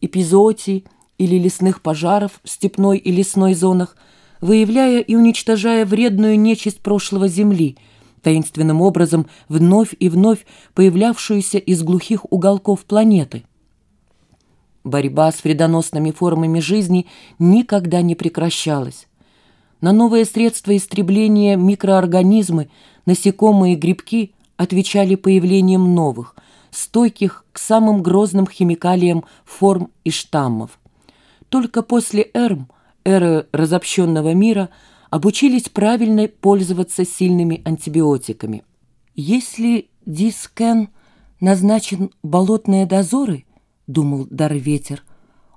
эпизоотий или лесных пожаров в степной и лесной зонах, выявляя и уничтожая вредную нечисть прошлого Земли, таинственным образом вновь и вновь появлявшуюся из глухих уголков планеты. Борьба с вредоносными формами жизни никогда не прекращалась. На новые средства истребления микроорганизмы, насекомые и грибки отвечали появлением новых, стойких к самым грозным химикалиям форм и штаммов. Только после Эрм, эры разобщенного мира, обучились правильно пользоваться сильными антибиотиками. Если Дискен назначен болотные дозоры, думал Дарветер,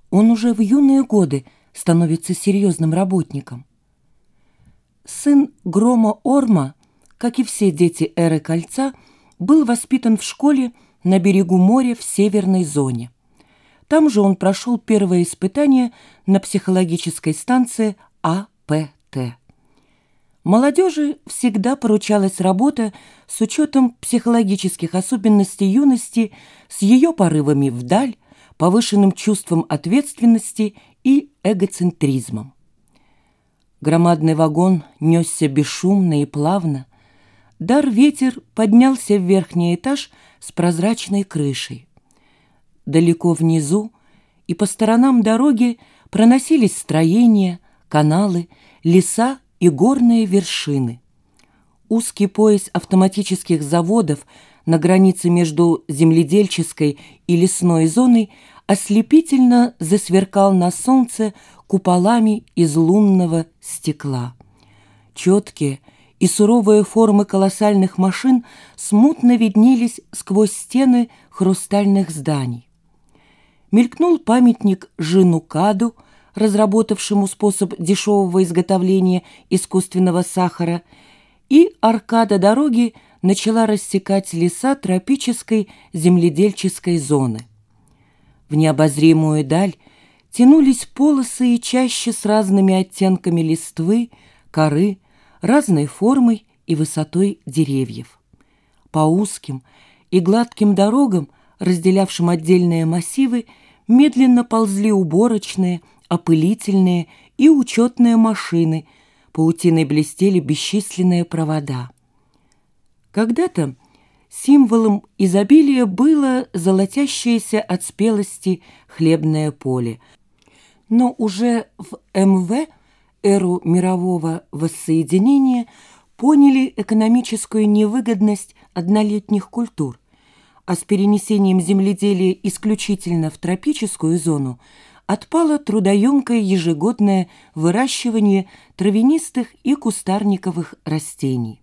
он уже в юные годы становится серьезным работником. Сын Грома Орма, как и все дети Эры Кольца, был воспитан в школе на берегу моря в северной зоне. Там же он прошел первое испытание на психологической станции АПТ. Молодежи всегда поручалась работа с учетом психологических особенностей юности, с ее порывами вдаль, повышенным чувством ответственности и эгоцентризмом. Громадный вагон несся бесшумно и плавно. Дар-ветер поднялся в верхний этаж с прозрачной крышей. Далеко внизу и по сторонам дороги проносились строения, каналы, леса и горные вершины. Узкий пояс автоматических заводов на границе между земледельческой и лесной зоной ослепительно засверкал на солнце куполами из лунного стекла. Четкие и суровые формы колоссальных машин смутно виднелись сквозь стены хрустальных зданий. Мелькнул памятник Женукаду, разработавшему способ дешевого изготовления искусственного сахара, и аркада дороги начала рассекать леса тропической земледельческой зоны. В необозримую даль тянулись полосы и чаще с разными оттенками листвы, коры, разной формой и высотой деревьев. По узким и гладким дорогам, разделявшим отдельные массивы, медленно ползли уборочные, опылительные и учетные машины, паутиной блестели бесчисленные провода. Когда-то Символом изобилия было золотящееся от спелости хлебное поле. Но уже в МВ, эру мирового воссоединения, поняли экономическую невыгодность однолетних культур, а с перенесением земледелия исключительно в тропическую зону отпало трудоемкое ежегодное выращивание травянистых и кустарниковых растений.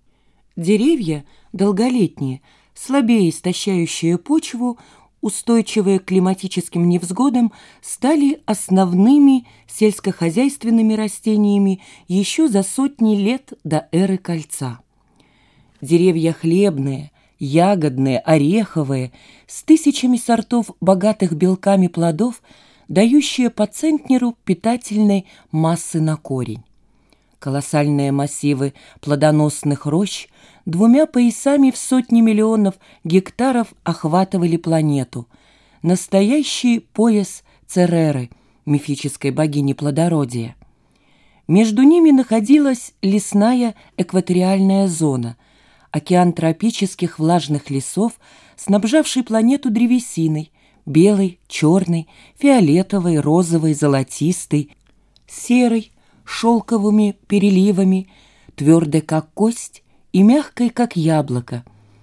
Деревья, долголетние – слабее истощающие почву, устойчивые к климатическим невзгодам, стали основными сельскохозяйственными растениями еще за сотни лет до эры кольца. Деревья хлебные, ягодные, ореховые, с тысячами сортов богатых белками плодов, дающие по центнеру питательной массы на корень. Колоссальные массивы плодоносных рощ двумя поясами в сотни миллионов гектаров охватывали планету. Настоящий пояс Цереры, мифической богини плодородия. Между ними находилась лесная экваториальная зона, океан тропических влажных лесов, снабжавший планету древесиной, белой, черной, фиолетовой, розовой, золотистой, серой, шелковыми переливами, твердой, как кость, и мягкой, как яблоко –